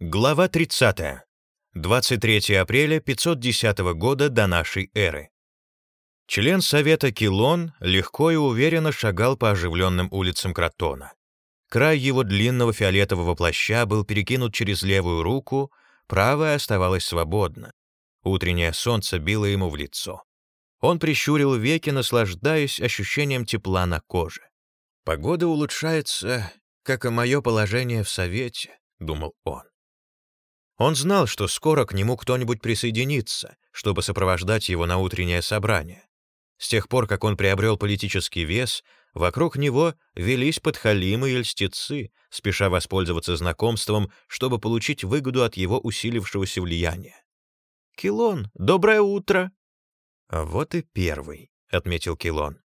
Глава 30. 23 апреля 510 года до нашей эры. Член Совета Килон легко и уверенно шагал по оживленным улицам Кротона. Край его длинного фиолетового плаща был перекинут через левую руку, правая оставалась свободна. Утреннее солнце било ему в лицо. Он прищурил веки, наслаждаясь ощущением тепла на коже. «Погода улучшается, как и мое положение в Совете», — думал он. Он знал, что скоро к нему кто-нибудь присоединится, чтобы сопровождать его на утреннее собрание. С тех пор, как он приобрел политический вес, вокруг него велись подхалимы и льстецы, спеша воспользоваться знакомством, чтобы получить выгоду от его усилившегося влияния. «Килон, доброе утро!» «А вот и первый», — отметил Килон.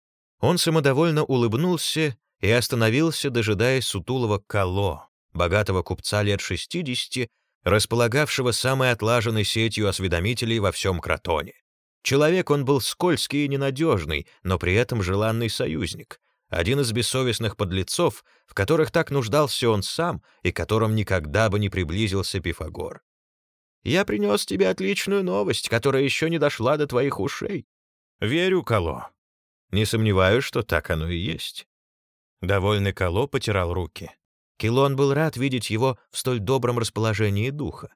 Он самодовольно улыбнулся и остановился, дожидаясь сутулого Кало, богатого купца лет шестидесяти, располагавшего самой отлаженной сетью осведомителей во всем Кротоне. Человек он был скользкий и ненадежный, но при этом желанный союзник, один из бессовестных подлецов, в которых так нуждался он сам и которым никогда бы не приблизился Пифагор. «Я принес тебе отличную новость, которая еще не дошла до твоих ушей». «Верю, Кало. Не сомневаюсь, что так оно и есть». Довольный Кало потирал руки. Килон был рад видеть его в столь добром расположении духа.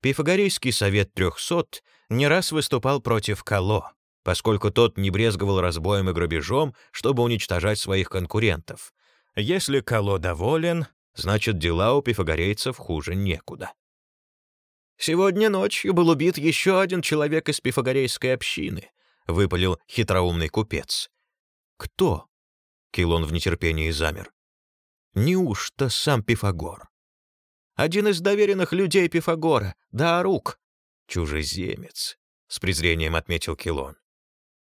Пифагорейский совет трехсот не раз выступал против Кало, поскольку тот не брезговал разбоем и грабежом, чтобы уничтожать своих конкурентов. Если Кало доволен, значит, дела у пифагорейцев хуже некуда. «Сегодня ночью был убит еще один человек из пифагорейской общины», — выпалил хитроумный купец. «Кто?» — Килон в нетерпении замер. Неужто сам Пифагор? Один из доверенных людей Пифагора, Даарук. Чужеземец, с презрением отметил Килон.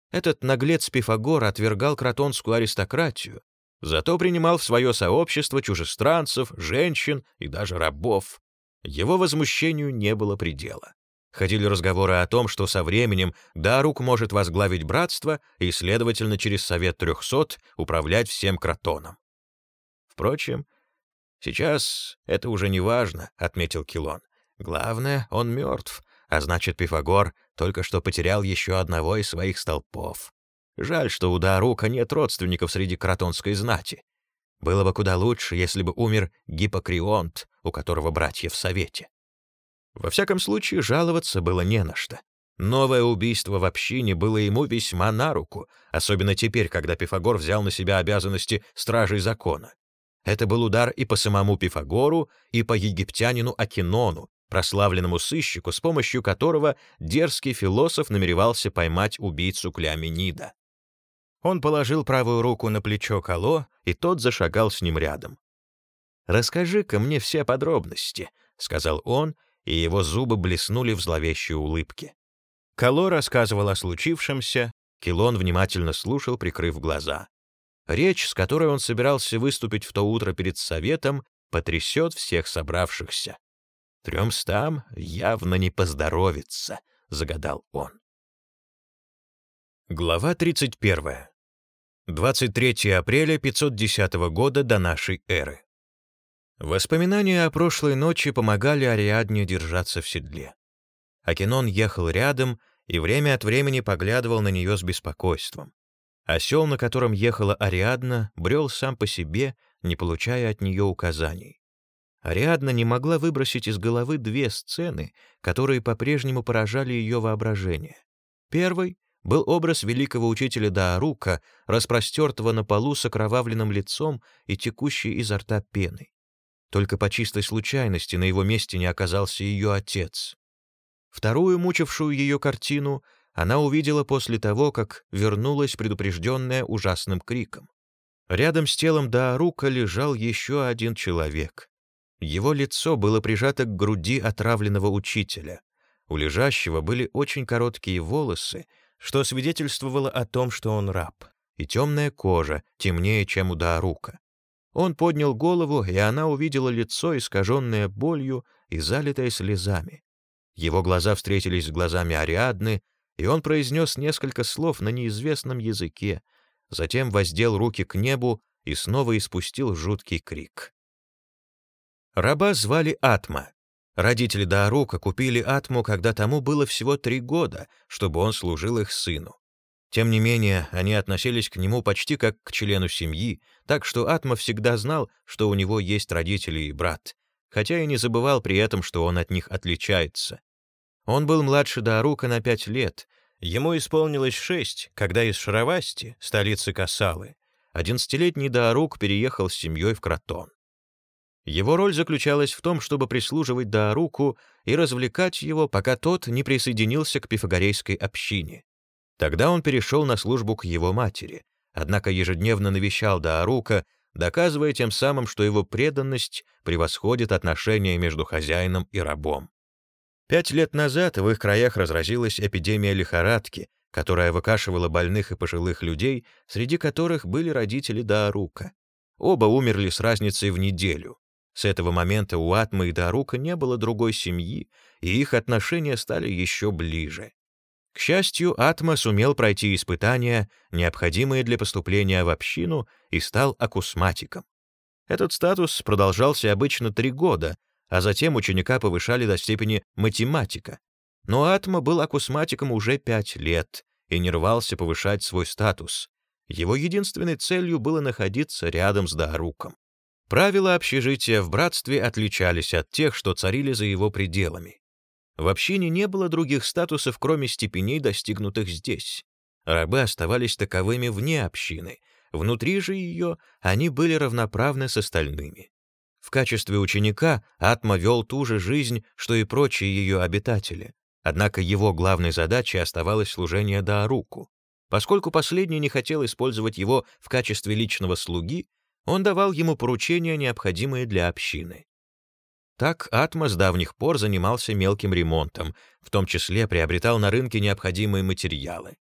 Этот наглец Пифагор отвергал кротонскую аристократию, зато принимал в свое сообщество чужестранцев, женщин и даже рабов. Его возмущению не было предела. Ходили разговоры о том, что со временем Дарук может возглавить братство и, следовательно, через Совет Трехсот управлять всем кротоном. Впрочем, сейчас это уже не важно, отметил Килон. Главное, он мертв, а значит, Пифагор только что потерял еще одного из своих столпов. Жаль, что у Дарука нет родственников среди кротонской знати. Было бы куда лучше, если бы умер Гиппокрионт, у которого братья в совете. Во всяком случае, жаловаться было не на что. Новое убийство в общине было ему весьма на руку, особенно теперь, когда Пифагор взял на себя обязанности стражей закона. Это был удар и по самому Пифагору, и по египтянину Акинону, прославленному сыщику, с помощью которого дерзкий философ намеревался поймать убийцу Клеоменида. Он положил правую руку на плечо Кало, и тот зашагал с ним рядом. «Расскажи-ка мне все подробности», — сказал он, и его зубы блеснули в зловещей улыбке. Кало рассказывал о случившемся, Килон внимательно слушал, прикрыв глаза. Речь, с которой он собирался выступить в то утро перед советом, потрясет всех собравшихся. «Трёмстам явно не поздоровится», — загадал он. Глава 31. 23 апреля 510 года до нашей эры. Воспоминания о прошлой ночи помогали Ариадне держаться в седле. Акинон ехал рядом и время от времени поглядывал на нее с беспокойством. Осел, на котором ехала Ариадна, брел сам по себе, не получая от нее указаний. Ариадна не могла выбросить из головы две сцены, которые по-прежнему поражали ее воображение. Первый был образ великого учителя Даарука, распростертого на полу с окровавленным лицом и текущей изо рта пеной. Только по чистой случайности на его месте не оказался ее отец. Вторую, мучившую ее картину, она увидела после того, как вернулась предупрежденная ужасным криком. Рядом с телом Даарука лежал еще один человек. Его лицо было прижато к груди отравленного учителя. У лежащего были очень короткие волосы, что свидетельствовало о том, что он раб, и темная кожа, темнее, чем у Даарука. Он поднял голову, и она увидела лицо, искаженное болью и залитое слезами. Его глаза встретились с глазами Ариадны, и он произнес несколько слов на неизвестном языке, затем воздел руки к небу и снова испустил жуткий крик. Раба звали Атма. Родители Даарука купили Атму, когда тому было всего три года, чтобы он служил их сыну. Тем не менее, они относились к нему почти как к члену семьи, так что Атма всегда знал, что у него есть родители и брат, хотя и не забывал при этом, что он от них отличается. Он был младше Даарука на пять лет. Ему исполнилось шесть, когда из Шаравасти, столицы Касалы, одиннадцатилетний Даарук переехал с семьей в Кратон. Его роль заключалась в том, чтобы прислуживать Дааруку и развлекать его, пока тот не присоединился к пифагорейской общине. Тогда он перешел на службу к его матери, однако ежедневно навещал Даарука, доказывая тем самым, что его преданность превосходит отношения между хозяином и рабом. Пять лет назад в их краях разразилась эпидемия лихорадки, которая выкашивала больных и пожилых людей, среди которых были родители Даарука. Оба умерли с разницей в неделю. С этого момента у Атмы и Даарука не было другой семьи, и их отношения стали еще ближе. К счастью, Атма сумел пройти испытания, необходимые для поступления в общину, и стал акусматиком. Этот статус продолжался обычно три года, а затем ученика повышали до степени математика. Но Атма был акусматиком уже пять лет и не рвался повышать свой статус. Его единственной целью было находиться рядом с Дааруком. Правила общежития в братстве отличались от тех, что царили за его пределами. В общине не было других статусов, кроме степеней, достигнутых здесь. Рабы оставались таковыми вне общины, внутри же ее они были равноправны с остальными. В качестве ученика Атма вел ту же жизнь, что и прочие ее обитатели, однако его главной задачей оставалось служение Дааруку. Поскольку последний не хотел использовать его в качестве личного слуги, он давал ему поручения, необходимые для общины. Так Атма с давних пор занимался мелким ремонтом, в том числе приобретал на рынке необходимые материалы.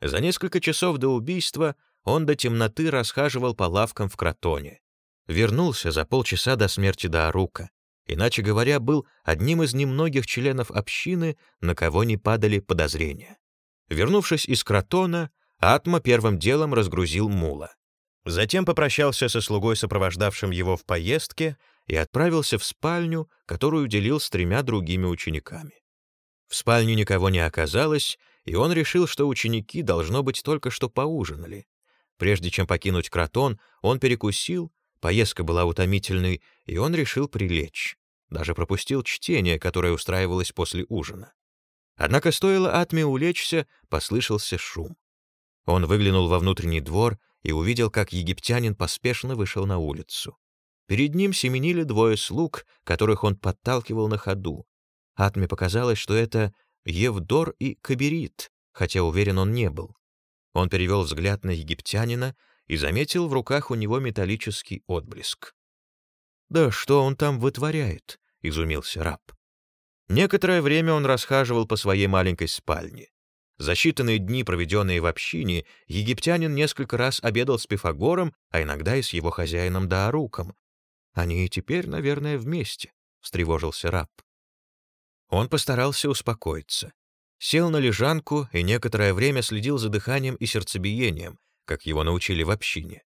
За несколько часов до убийства он до темноты расхаживал по лавкам в Кротоне. Вернулся за полчаса до смерти Даарука. Иначе говоря, был одним из немногих членов общины, на кого не падали подозрения. Вернувшись из Кротона, Атма первым делом разгрузил мула. Затем попрощался со слугой, сопровождавшим его в поездке, и отправился в спальню, которую делил с тремя другими учениками. В спальне никого не оказалось, и он решил, что ученики, должно быть, только что поужинали. Прежде чем покинуть Кротон, он перекусил, поездка была утомительной, и он решил прилечь. Даже пропустил чтение, которое устраивалось после ужина. Однако стоило Атме улечься, послышался шум. Он выглянул во внутренний двор и увидел, как египтянин поспешно вышел на улицу. Перед ним семенили двое слуг, которых он подталкивал на ходу. Атме показалось, что это Евдор и Каберит, хотя уверен он не был. Он перевел взгляд на египтянина и заметил в руках у него металлический отблеск. «Да что он там вытворяет?» — изумился раб. Некоторое время он расхаживал по своей маленькой спальне. За считанные дни, проведенные в общине, египтянин несколько раз обедал с Пифагором, а иногда и с его хозяином Дааруком, они и теперь, наверное, вместе, — встревожился раб. Он постарался успокоиться. Сел на лежанку и некоторое время следил за дыханием и сердцебиением, как его научили в общине.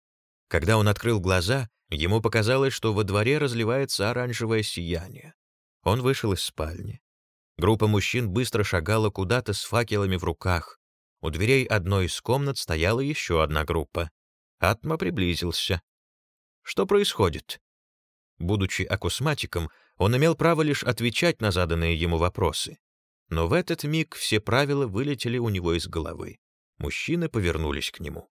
Когда он открыл глаза, ему показалось, что во дворе разливается оранжевое сияние. Он вышел из спальни. Группа мужчин быстро шагала куда-то с факелами в руках. У дверей одной из комнат стояла еще одна группа. Атма приблизился. «Что происходит?» Будучи акусматиком, он имел право лишь отвечать на заданные ему вопросы. Но в этот миг все правила вылетели у него из головы. Мужчины повернулись к нему.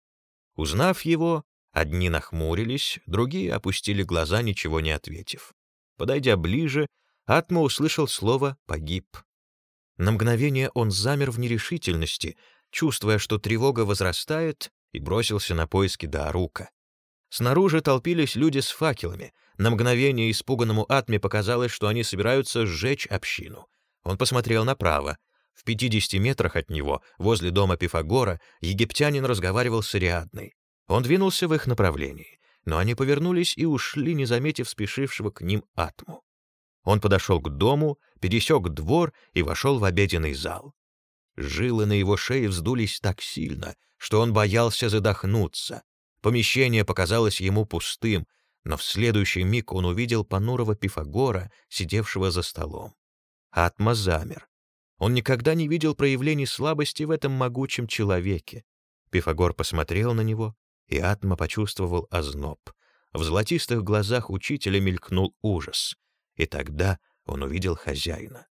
Узнав его, одни нахмурились, другие опустили глаза, ничего не ответив. Подойдя ближе, Атма услышал слово «погиб». На мгновение он замер в нерешительности, чувствуя, что тревога возрастает, и бросился на поиски Даарука. Снаружи толпились люди с факелами. На мгновение испуганному Атме показалось, что они собираются сжечь общину. Он посмотрел направо. В 50 метрах от него, возле дома Пифагора, египтянин разговаривал с Ариадной. Он двинулся в их направлении, но они повернулись и ушли, не заметив спешившего к ним Атму. Он подошел к дому, пересек двор и вошел в обеденный зал. Жилы на его шее вздулись так сильно, что он боялся задохнуться. Помещение показалось ему пустым, Но в следующий миг он увидел понурого Пифагора, сидевшего за столом. Атма замер. Он никогда не видел проявлений слабости в этом могучем человеке. Пифагор посмотрел на него, и Атма почувствовал озноб. В золотистых глазах учителя мелькнул ужас. И тогда он увидел хозяина.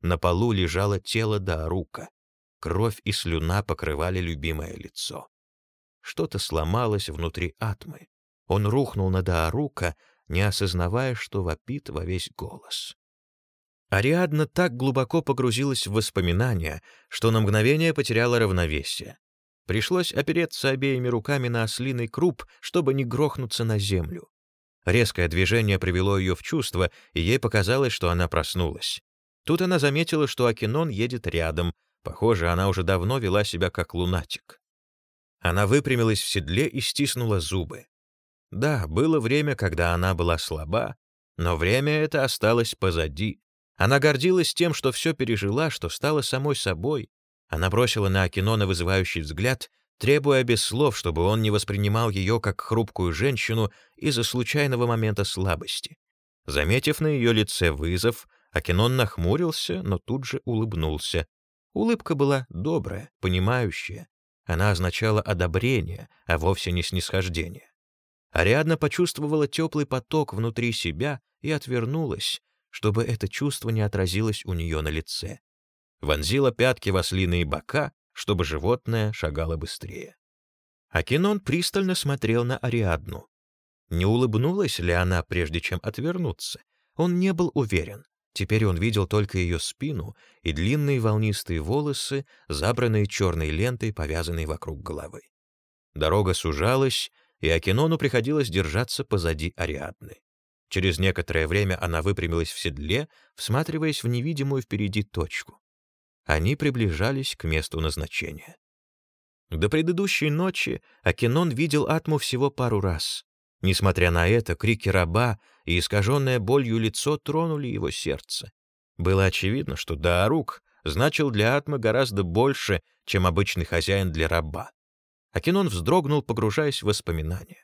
На полу лежало тело Даарука. Кровь и слюна покрывали любимое лицо. Что-то сломалось внутри Атмы. Он рухнул на Даарука, не осознавая, что вопит во весь голос. Ариадна так глубоко погрузилась в воспоминания, что на мгновение потеряла равновесие. Пришлось опереться обеими руками на ослиный круп, чтобы не грохнуться на землю. Резкое движение привело ее в чувство, и ей показалось, что она проснулась. Тут она заметила, что Акинон едет рядом. Похоже, она уже давно вела себя как лунатик. Она выпрямилась в седле и стиснула зубы. Да, было время, когда она была слаба, но время это осталось позади. Она гордилась тем, что все пережила, что стала самой собой. Она бросила на Акинона вызывающий взгляд требуя без слов, чтобы он не воспринимал ее как хрупкую женщину из-за случайного момента слабости. Заметив на ее лице вызов, Акинон нахмурился, но тут же улыбнулся. Улыбка была добрая, понимающая. Она означала одобрение, а вовсе не снисхождение. Ариадна почувствовала теплый поток внутри себя и отвернулась, чтобы это чувство не отразилось у нее на лице. Вонзила пятки в ослиные бока чтобы животное шагало быстрее. Акинон пристально смотрел на Ариадну. Не улыбнулась ли она, прежде чем отвернуться? Он не был уверен. Теперь он видел только ее спину и длинные волнистые волосы, забранные черной лентой, повязанной вокруг головы. Дорога сужалась, и Акинону приходилось держаться позади Ариадны. Через некоторое время она выпрямилась в седле, всматриваясь в невидимую впереди точку. Они приближались к месту назначения. До предыдущей ночи Акинон видел Атму всего пару раз. Несмотря на это, крики раба и искаженное болью лицо тронули его сердце. Было очевидно, что Даарук значил для Атмы гораздо больше, чем обычный хозяин для раба. Акинон вздрогнул, погружаясь в воспоминания.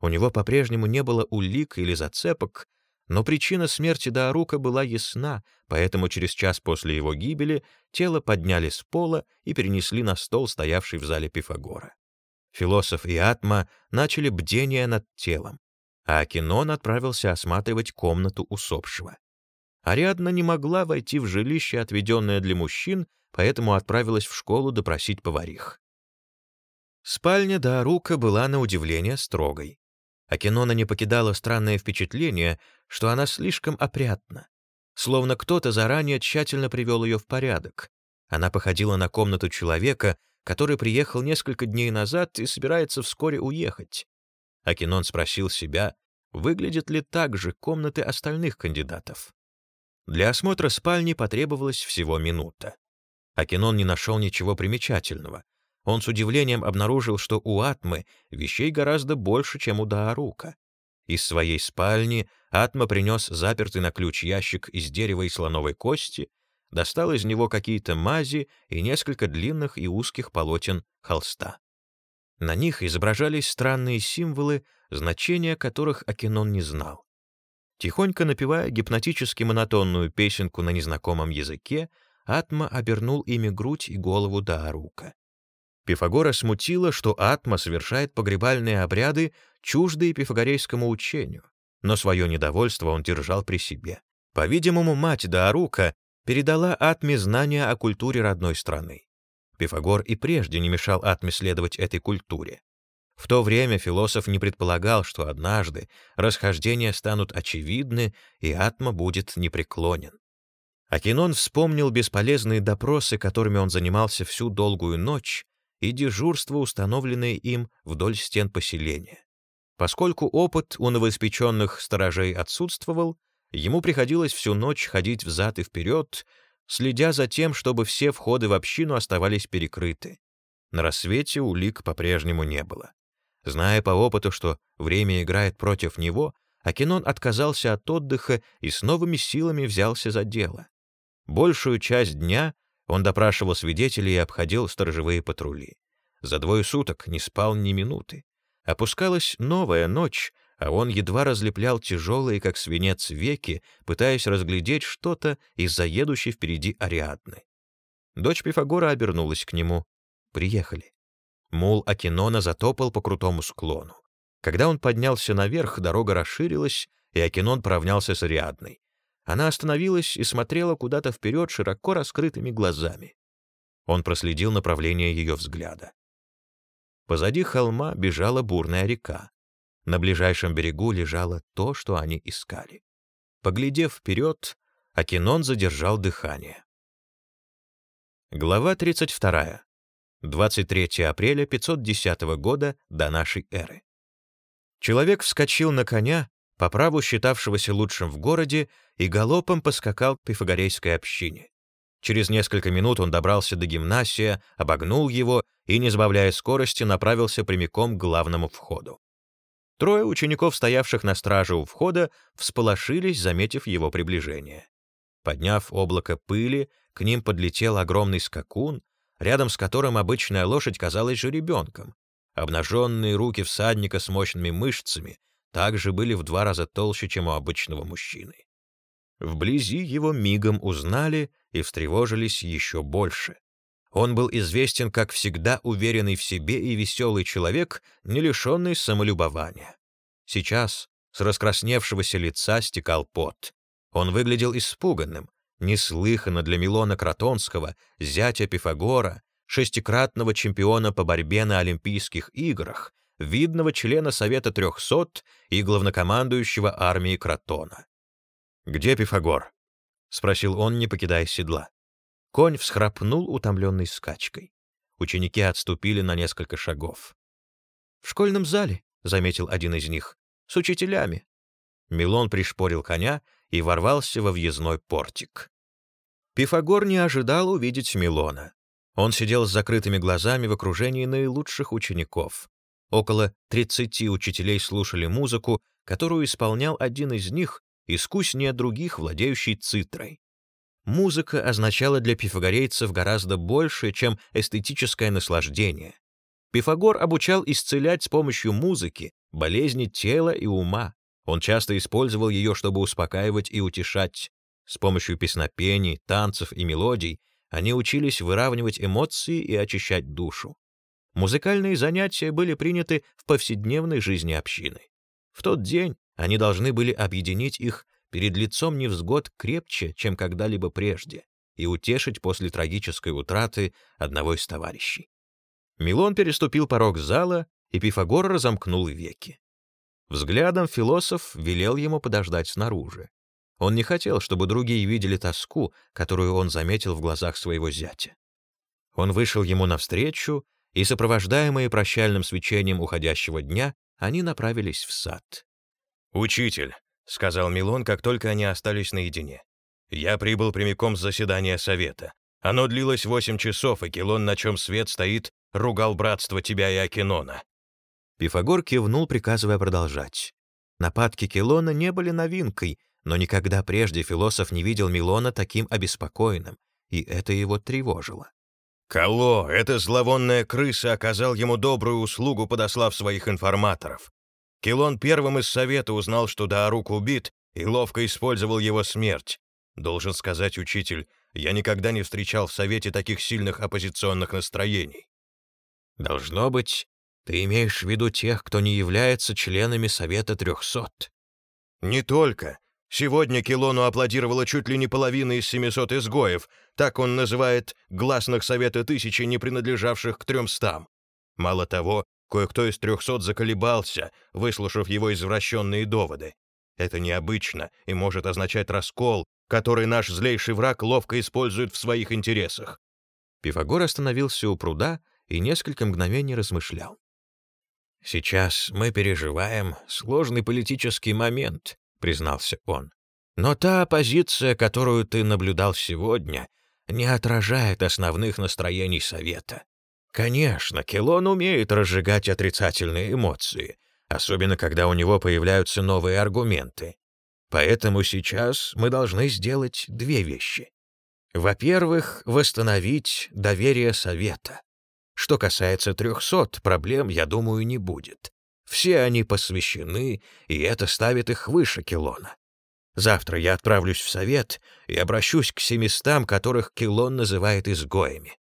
У него по-прежнему не было улик или зацепок, но причина смерти Даарука была ясна, поэтому через час после его гибели тело подняли с пола и перенесли на стол, стоявший в зале Пифагора. Философ и Атма начали бдение над телом, а Акинон отправился осматривать комнату усопшего. Ариадна не могла войти в жилище, отведенное для мужчин, поэтому отправилась в школу допросить поварих. Спальня Даарука была на удивление строгой. Акинона не покидало странное впечатление, что она слишком опрятна. Словно кто-то заранее тщательно привел ее в порядок. Она походила на комнату человека, который приехал несколько дней назад и собирается вскоре уехать. Акинон спросил себя, выглядят ли так же комнаты остальных кандидатов. Для осмотра спальни потребовалась всего минута. Акинон не нашел ничего примечательного — он с удивлением обнаружил, что у Атмы вещей гораздо больше, чем у Даарука. Из своей спальни Атма принес запертый на ключ ящик из дерева и слоновой кости, достал из него какие-то мази и несколько длинных и узких полотен холста. На них изображались странные символы, значения которых Акинон не знал. Тихонько напевая гипнотически монотонную песенку на незнакомом языке, Атма обернул ими грудь и голову Даарука. Пифагора смутило, что Атма совершает погребальные обряды, чуждые пифагорейскому учению, но свое недовольство он держал при себе. По-видимому, мать Даарука передала Атме знания о культуре родной страны. Пифагор и прежде не мешал Атме следовать этой культуре. В то время философ не предполагал, что однажды расхождения станут очевидны, и Атма будет непреклонен. Акинон вспомнил бесполезные допросы, которыми он занимался всю долгую ночь, и дежурство, установленное им вдоль стен поселения. Поскольку опыт у новоиспеченных сторожей отсутствовал, ему приходилось всю ночь ходить взад и вперед, следя за тем, чтобы все входы в общину оставались перекрыты. На рассвете улик по-прежнему не было. Зная по опыту, что время играет против него, Акинон отказался от отдыха и с новыми силами взялся за дело. Большую часть дня он допрашивал свидетелей и обходил сторожевые патрули. За двое суток не спал ни минуты. Опускалась новая ночь, а он едва разлеплял тяжелые, как свинец, веки, пытаясь разглядеть что-то из-за едущей впереди Ариадны. Дочь Пифагора обернулась к нему. Приехали. Мул Акинона затопал по крутому склону. Когда он поднялся наверх, дорога расширилась, и Акинон поравнялся с Ариадной. Она остановилась и смотрела куда-то вперед широко раскрытыми глазами. Он проследил направление ее взгляда. Позади холма бежала бурная река. На ближайшем берегу лежало то, что они искали. Поглядев вперед, Акинон задержал дыхание. Глава 32. 23 апреля 510 года до нашей эры. Человек вскочил на коня, по праву считавшегося лучшим в городе, и галопом поскакал к пифагорейской общине. Через несколько минут он добрался до гимнасия, обогнул его и, не сбавляя скорости, направился прямиком к главному входу. Трое учеников, стоявших на страже у входа, всполошились, заметив его приближение. Подняв облако пыли, к ним подлетел огромный скакун, рядом с которым обычная лошадь казалась же ребенком. Обнаженные руки всадника с мощными мышцами также были в два раза толще, чем у обычного мужчины. Вблизи его мигом узнали и встревожились еще больше. Он был известен как всегда уверенный в себе и веселый человек, не лишенный самолюбования. Сейчас с раскрасневшегося лица стекал пот. Он выглядел испуганным, неслыханно для Милона Кротонского, зятя Пифагора, шестикратного чемпиона по борьбе на Олимпийских играх, видного члена Совета трехсот и главнокомандующего армии Кротона. «Где Пифагор?» — спросил он, не покидая седла. Конь всхрапнул, утомленный скачкой. Ученики отступили на несколько шагов. «В школьном зале», — заметил один из них, — «с учителями». Милон пришпорил коня и ворвался во въездной портик. Пифагор не ожидал увидеть Милона. Он сидел с закрытыми глазами в окружении наилучших учеников. Около 30 учителей слушали музыку, которую исполнял один из них, искуснее других, владеющий цитрой. Музыка означала для пифагорейцев гораздо больше, чем эстетическое наслаждение. Пифагор обучал исцелять с помощью музыки болезни тела и ума. Он часто использовал ее, чтобы успокаивать и утешать. С помощью песнопений, танцев и мелодий они учились выравнивать эмоции и очищать душу. Музыкальные занятия были приняты в повседневной жизни общины. В тот день они должны были объединить их перед лицом невзгод крепче, чем когда-либо прежде, и утешить после трагической утраты одного из товарищей. Милон переступил порог зала, и Пифагор разомкнул веки. Взглядом философ велел ему подождать снаружи. Он не хотел, чтобы другие видели тоску, которую он заметил в глазах своего зятя. Он вышел ему навстречу, и, сопровождаемые прощальным свечением уходящего дня, они направились в сад. «Учитель, — сказал Милон, как только они остались наедине. «Я прибыл прямиком с заседания совета. Оно длилось восемь часов, и Келон, на чем свет стоит, ругал братство тебя и Акинона». Пифагор кивнул, приказывая продолжать. Нападки Келона не были новинкой, но никогда прежде философ не видел Милона таким обеспокоенным, и это его тревожило. «Кало, эта зловонная крыса оказал ему добрую услугу, подослав своих информаторов. Килон первым из Совета узнал, что Даарук убит, и ловко использовал его смерть. Должен сказать, учитель, я никогда не встречал в Совете таких сильных оппозиционных настроений. Должно быть, ты имеешь в виду тех, кто не является членами Совета трехсот. Не только. Сегодня Килону аплодировала чуть ли не половина из 700 изгоев, так он называет гласных Совета Тысячи, не принадлежавших к трёмстам. Мало того, Кое-кто из трехсот заколебался, выслушав его извращенные доводы. Это необычно и может означать раскол, который наш злейший враг ловко использует в своих интересах. Пифагор остановился у пруда и несколько мгновений размышлял. «Сейчас мы переживаем сложный политический момент», — признался он. «Но та оппозиция, которую ты наблюдал сегодня, не отражает основных настроений Совета. Конечно, Келон умеет разжигать отрицательные эмоции, особенно когда у него появляются новые аргументы. Поэтому сейчас мы должны сделать две вещи. Во-первых, восстановить доверие Совета. Что касается трехсот, проблем, я думаю, не будет. Все они посвящены, и это ставит их выше Килона. Завтра я отправлюсь в совет и обращусь к семистам, которых Килон называет изгоями.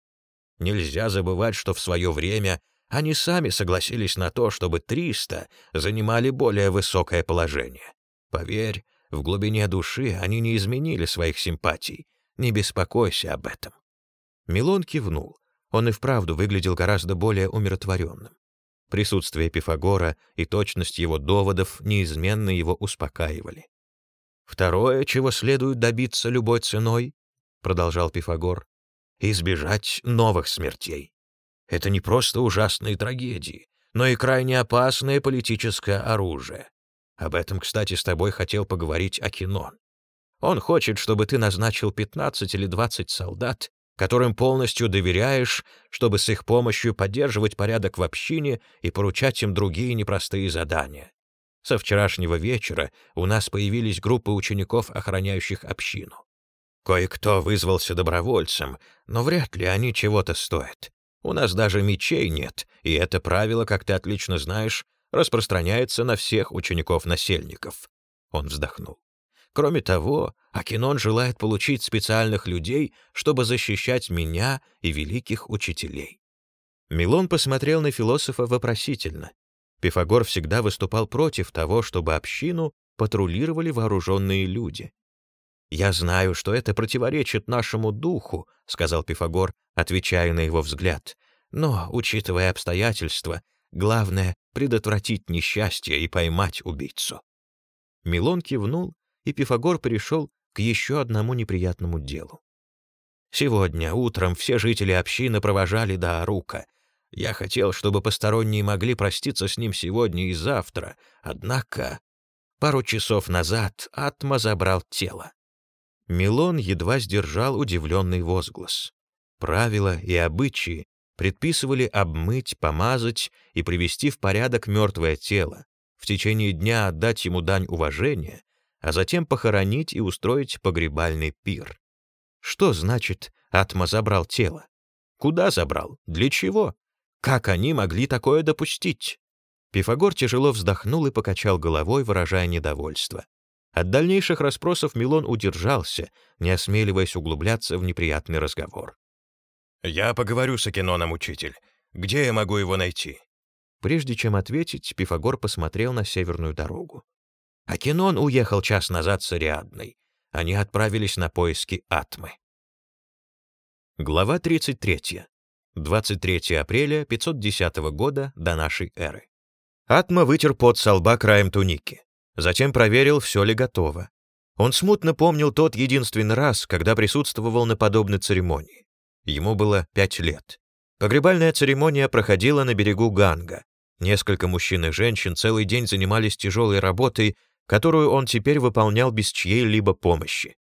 Нельзя забывать, что в свое время они сами согласились на то, чтобы триста занимали более высокое положение. Поверь, в глубине души они не изменили своих симпатий. Не беспокойся об этом. Милон кивнул. Он и вправду выглядел гораздо более умиротворенным. Присутствие Пифагора и точность его доводов неизменно его успокаивали. «Второе, чего следует добиться любой ценой, — продолжал Пифагор, — избежать новых смертей. Это не просто ужасные трагедии, но и крайне опасное политическое оружие. Об этом, кстати, с тобой хотел поговорить Акинон. Он хочет, чтобы ты назначил 15 или 20 солдат, которым полностью доверяешь, чтобы с их помощью поддерживать порядок в общине и поручать им другие непростые задания. Со вчерашнего вечера у нас появились группы учеников, охраняющих общину. Кое-кто вызвался добровольцем, но вряд ли они чего-то стоят. У нас даже мечей нет, и это правило, как ты отлично знаешь, распространяется на всех учеников-насельников. Он вздохнул. Кроме того, Акинон желает получить специальных людей, чтобы защищать меня и великих учителей. Милон посмотрел на философа вопросительно. Пифагор всегда выступал против того, чтобы общину патрулировали вооруженные люди. «Я знаю, что это противоречит нашему духу», — сказал Пифагор, отвечая на его взгляд. «Но, учитывая обстоятельства, главное — предотвратить несчастье и поймать убийцу». Милон кивнул, и Пифагор перешел к еще одному неприятному делу. Сегодня утром все жители общины провожали Даарука. Я хотел, чтобы посторонние могли проститься с ним сегодня и завтра, однако пару часов назад Атма забрал тело. Милон едва сдержал удивленный возглас. Правила и обычаи предписывали обмыть, помазать и привести в порядок мертвое тело, в течение дня отдать ему дань уважения, а затем похоронить и устроить погребальный пир. Что значит «Атма забрал тело»? Куда забрал? Для чего? Как они могли такое допустить? Пифагор тяжело вздохнул и покачал головой, выражая недовольство. От дальнейших расспросов Милон удержался, не осмеливаясь углубляться в неприятный разговор. «Я поговорю с Акиноном, учитель. Где я могу его найти?» Прежде чем ответить, Пифагор посмотрел на северную дорогу. Акинон уехал час назад с Ариадной. Они отправились на поиски Атмы. Глава 33. 23 апреля 510 года до нашей эры. Атма вытер пот со лба краем туники. Затем проверил, все ли готово. Он смутно помнил тот единственный раз, когда присутствовал на подобной церемонии. Ему было пять лет. Погребальная церемония проходила на берегу Ганга. Несколько мужчин и женщин целый день занимались тяжелой работой, которую он теперь выполнял без чьей-либо помощи.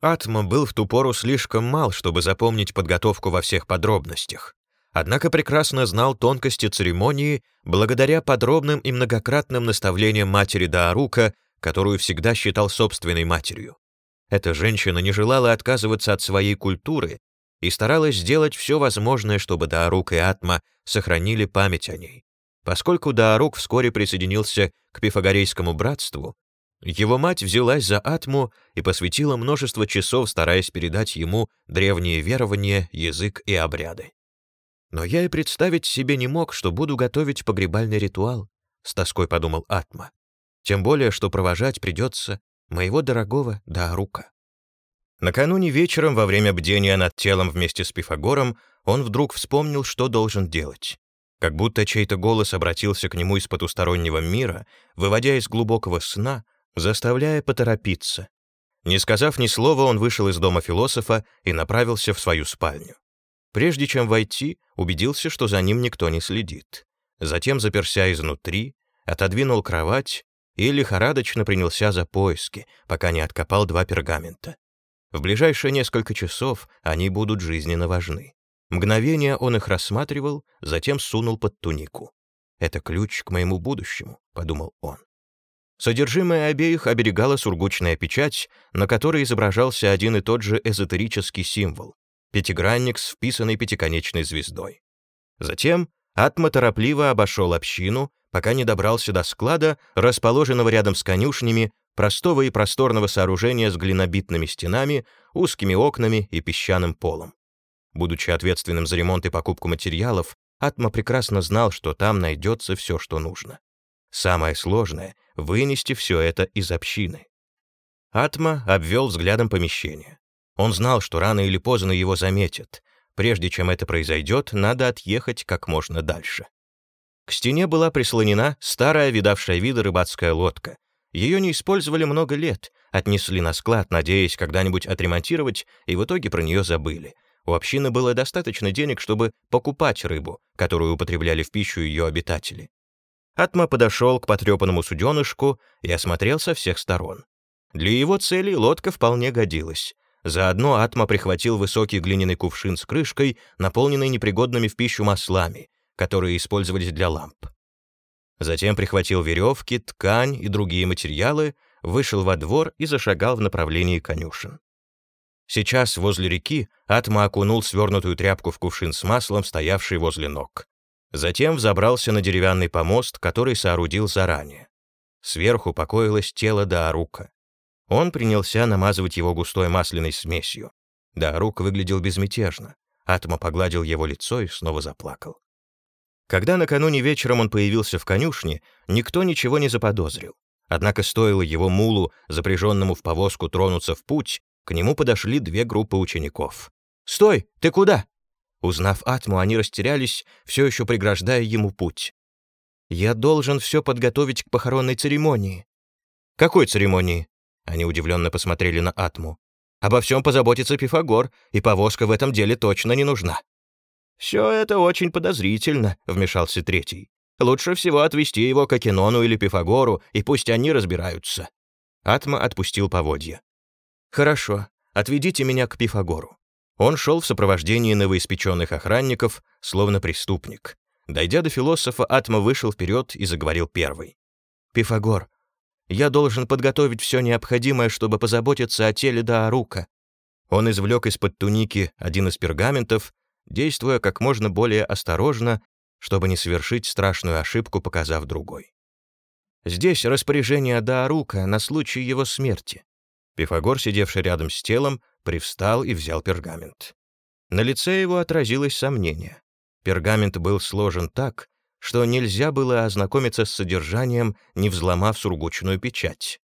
Атма был в ту пору слишком мал, чтобы запомнить подготовку во всех подробностях однако прекрасно знал тонкости церемонии благодаря подробным и многократным наставлениям матери Даарука, которую всегда считал собственной матерью. Эта женщина не желала отказываться от своей культуры и старалась сделать все возможное, чтобы Даарук и Атма сохранили память о ней. Поскольку Даарук вскоре присоединился к пифагорейскому братству, его мать взялась за Атму и посвятила множество часов, стараясь передать ему древние верования, язык и обряды. Но я и представить себе не мог, что буду готовить погребальный ритуал, с тоской подумал Атма. Тем более, что провожать придется моего дорогого Даарука. Накануне вечером, во время бдения над телом вместе с Пифагором, он вдруг вспомнил, что должен делать. Как будто чей-то голос обратился к нему из потустороннего мира, выводя из глубокого сна, заставляя поторопиться. Не сказав ни слова, он вышел из дома философа и направился в свою спальню. Прежде чем войти, убедился, что за ним никто не следит. Затем заперся изнутри, отодвинул кровать и лихорадочно принялся за поиски, пока не откопал два пергамента. В ближайшие несколько часов они будут жизненно важны. Мгновение он их рассматривал, затем сунул под тунику. «Это ключ к моему будущему», — подумал он. Содержимое обеих оберегала сургучная печать, на которой изображался один и тот же эзотерический символ пятигранник с вписанной пятиконечной звездой. Затем Атма торопливо обошел общину, пока не добрался до склада, расположенного рядом с конюшнями, простого и просторного сооружения с глинобитными стенами, узкими окнами и песчаным полом. Будучи ответственным за ремонт и покупку материалов, Атма прекрасно знал, что там найдется все, что нужно. Самое сложное — вынести все это из общины. Атма обвел взглядом помещение. Он знал, что рано или поздно его заметят. Прежде чем это произойдет, надо отъехать как можно дальше. К стене была прислонена старая видавшая виды рыбацкая лодка. Ее не использовали много лет, отнесли на склад, надеясь когда-нибудь отремонтировать, и в итоге про нее забыли. У общины было достаточно денег, чтобы покупать рыбу, которую употребляли в пищу ее обитатели. Атма подошел к потрепанному суденышку и осмотрел со всех сторон. Для его целей лодка вполне годилась. Заодно Атма прихватил высокий глиняный кувшин с крышкой, наполненный непригодными в пищу маслами, которые использовались для ламп. Затем прихватил веревки, ткань и другие материалы, вышел во двор и зашагал в направлении конюшен. Сейчас возле реки Атма окунул свернутую тряпку в кувшин с маслом, стоявший возле ног. Затем взобрался на деревянный помост, который соорудил заранее. Сверху покоилось тело Даарука. Он принялся намазывать его густой масляной смесью. Даарук выглядел безмятежно. Атма погладил его лицо и снова заплакал. Когда накануне вечером он появился в конюшне, никто ничего не заподозрил. Однако стоило его мулу, запряженному в повозку, тронуться в путь, к нему подошли две группы учеников. «Стой! Ты куда?» Узнав Атму, они растерялись, все еще преграждая ему путь. «Я должен все подготовить к похоронной церемонии». «Какой церемонии?» Они удивленно посмотрели на Атму. «Обо всем позаботится Пифагор, и повозка в этом деле точно не нужна». «Все это очень подозрительно», — вмешался третий. «Лучше всего отвезти его к Акинону или Пифагору, и пусть они разбираются». Атма отпустил поводья. «Хорошо, отведите меня к Пифагору». Он шел в сопровождении новоиспеченных охранников, словно преступник. Дойдя до философа, Атма вышел вперед и заговорил первый. «Пифагор, я должен подготовить все необходимое, чтобы позаботиться о теле Даарука». Он извлек из-под туники один из пергаментов, действуя как можно более осторожно, чтобы не совершить страшную ошибку, показав другой. Здесь распоряжение Даарука на случай его смерти. Пифагор, сидевший рядом с телом, привстал и взял пергамент. На лице его отразилось сомнение. Пергамент был сложен так, что нельзя было ознакомиться с содержанием, не взломав сургучную печать.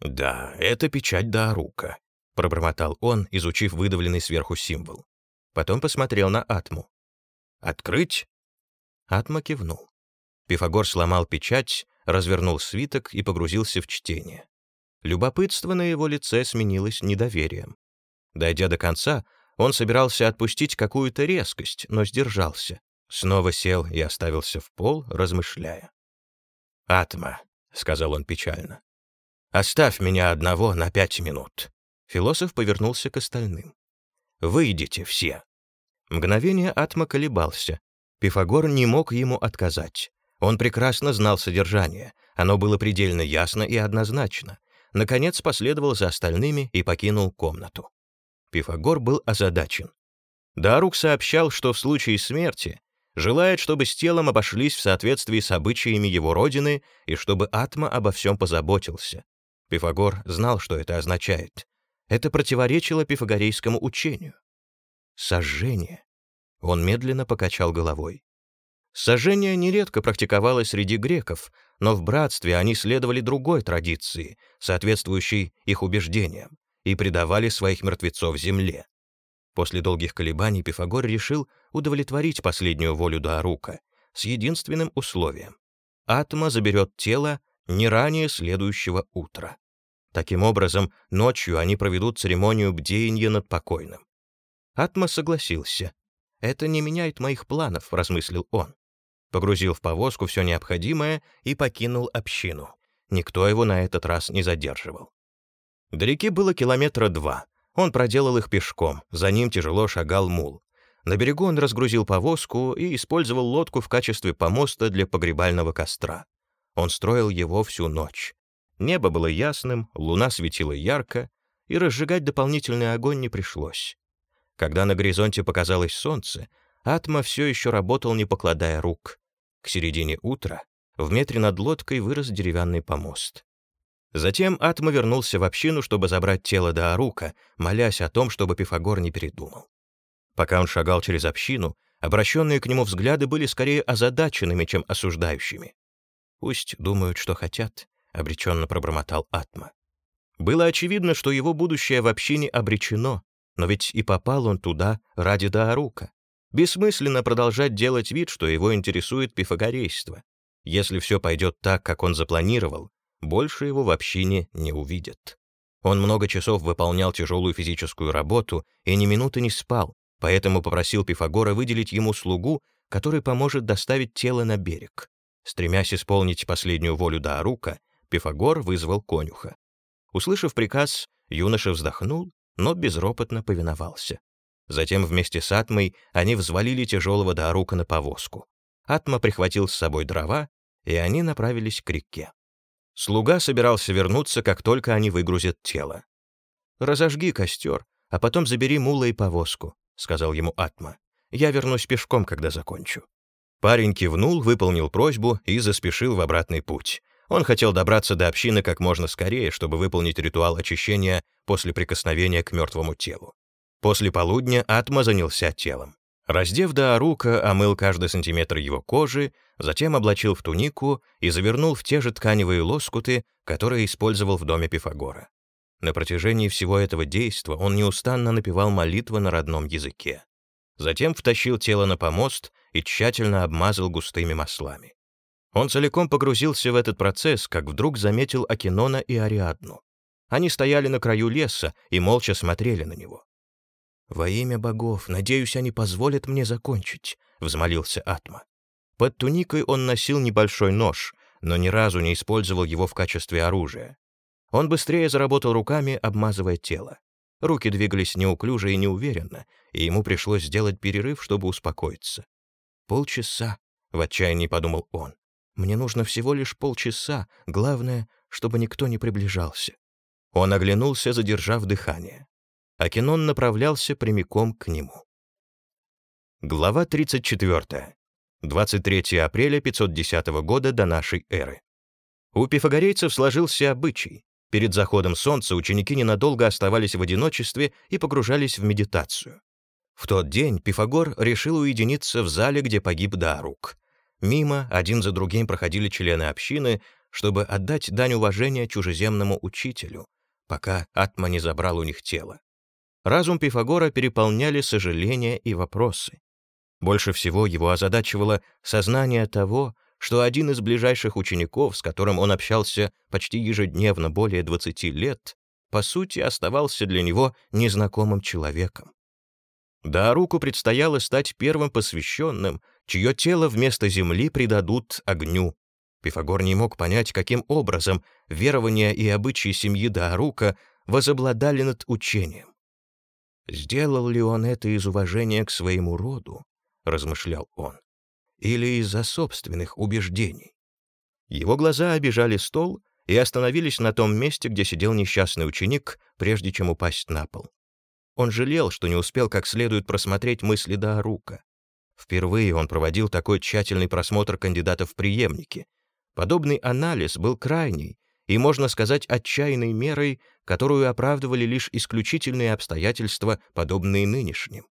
«Да, это печать Даарука», — пробормотал он, изучив выдавленный сверху символ. Потом посмотрел на Атму. «Открыть?» Атма кивнул. Пифагор сломал печать, развернул свиток и погрузился в чтение. Любопытство на его лице сменилось недоверием. Дойдя до конца, он собирался отпустить какую-то резкость, но сдержался. Снова сел и оставился в пол, размышляя. «Атма», — сказал он печально, — «оставь меня одного на пять минут». Философ повернулся к остальным. «Выйдите все». Мгновение Атма колебался. Пифагор не мог ему отказать. Он прекрасно знал содержание, оно было предельно ясно и однозначно. Наконец последовал за остальными и покинул комнату. Пифагор был озадачен. Дарук сообщал, что в случае смерти желает, чтобы с телом обошлись в соответствии с обычаями его родины и чтобы Атма обо всем позаботился. Пифагор знал, что это означает. Это противоречило пифагорейскому учению. Сожжение. Он медленно покачал головой. Сожжение нередко практиковалось среди греков, но в братстве они следовали другой традиции, соответствующей их убеждениям и предавали своих мертвецов земле. После долгих колебаний Пифагор решил удовлетворить последнюю волю Даарука с единственным условием. Атма заберет тело не ранее следующего утра. Таким образом, ночью они проведут церемонию бдеяния над покойным. Атма согласился. «Это не меняет моих планов», — размыслил он. Погрузил в повозку все необходимое и покинул общину. Никто его на этот раз не задерживал. До реки было километра два. Он проделал их пешком, за ним тяжело шагал мул. На берегу он разгрузил повозку и использовал лодку в качестве помоста для погребального костра. Он строил его всю ночь. Небо было ясным, луна светила ярко, и разжигать дополнительный огонь не пришлось. Когда на горизонте показалось солнце, Атма все еще работал, не покладая рук. К середине утра в метре над лодкой вырос деревянный помост. Затем Атма вернулся в общину, чтобы забрать тело Даарука, молясь о том, чтобы Пифагор не передумал. Пока он шагал через общину, обращенные к нему взгляды были скорее озадаченными, чем осуждающими. «Пусть думают, что хотят», — обреченно пробормотал Атма. Было очевидно, что его будущее в общине обречено, но ведь и попал он туда ради Даарука. Бессмысленно продолжать делать вид, что его интересует пифагорейство. Если все пойдет так, как он запланировал, больше его в общине не увидят. Он много часов выполнял тяжелую физическую работу и ни минуты не спал, поэтому попросил Пифагора выделить ему слугу, который поможет доставить тело на берег. Стремясь исполнить последнюю волю Даарука, Пифагор вызвал конюха. Услышав приказ, юноша вздохнул, но безропотно повиновался. Затем вместе с Атмой они взвалили тяжелого Даарука на повозку. Атма прихватил с собой дрова, и они направились к реке. Слуга собирался вернуться, как только они выгрузят тело. «Разожги костер, а потом забери мула и повозку», — сказал ему Атма. «Я вернусь пешком, когда закончу». Парень кивнул, выполнил просьбу и заспешил в обратный путь. Он хотел добраться до общины как можно скорее, чтобы выполнить ритуал очищения после прикосновения к мертвому телу. После полудня Атма занялся телом. Раздев Даарука, омыл каждый сантиметр его кожи, затем облачил в тунику и завернул в те же тканевые лоскуты, которые использовал в доме Пифагора. На протяжении всего этого действа он неустанно напевал молитвы на родном языке. Затем втащил тело на помост и тщательно обмазал густыми маслами. Он целиком погрузился в этот процесс, как вдруг заметил Акинона и Ариадну. Они стояли на краю леса и молча смотрели на него. «Во имя богов, надеюсь, они позволят мне закончить», — взмолился Атма. Под туникой он носил небольшой нож, но ни разу не использовал его в качестве оружия. Он быстрее заработал руками, обмазывая тело. Руки двигались неуклюже и неуверенно, и ему пришлось сделать перерыв, чтобы успокоиться. «Полчаса», — в отчаянии подумал он. «Мне нужно всего лишь полчаса, главное, чтобы никто не приближался». Он оглянулся, задержав дыхание. Акинон направлялся прямиком к нему. Глава 34. 23 апреля 510 года до нашей эры. У пифагорейцев сложился обычай. Перед заходом солнца ученики ненадолго оставались в одиночестве и погружались в медитацию. В тот день Пифагор решил уединиться в зале, где погиб Дарук. Мимо один за другим проходили члены общины, чтобы отдать дань уважения чужеземному учителю, пока Атма не забрал у них тело. Разум Пифагора переполняли сожаления и вопросы. Больше всего его озадачивало сознание того, что один из ближайших учеников, с которым он общался почти ежедневно более 20 лет, по сути оставался для него незнакомым человеком. Дааруку предстояло стать первым посвященным, чье тело вместо земли предадут огню. Пифагор не мог понять, каким образом верования и обычаи семьи Даарука возобладали над учением. Сделал ли он это из уважения к своему роду, размышлял он, или из-за собственных убеждений? Его глаза обижали стол и остановились на том месте, где сидел несчастный ученик, прежде чем упасть на пол. Он жалел, что не успел как следует просмотреть мысли Даарука. Впервые он проводил такой тщательный просмотр кандидатов в преемники. Подобный анализ был крайней и, можно сказать, отчаянной мерой, которую оправдывали лишь исключительные обстоятельства, подобные нынешним.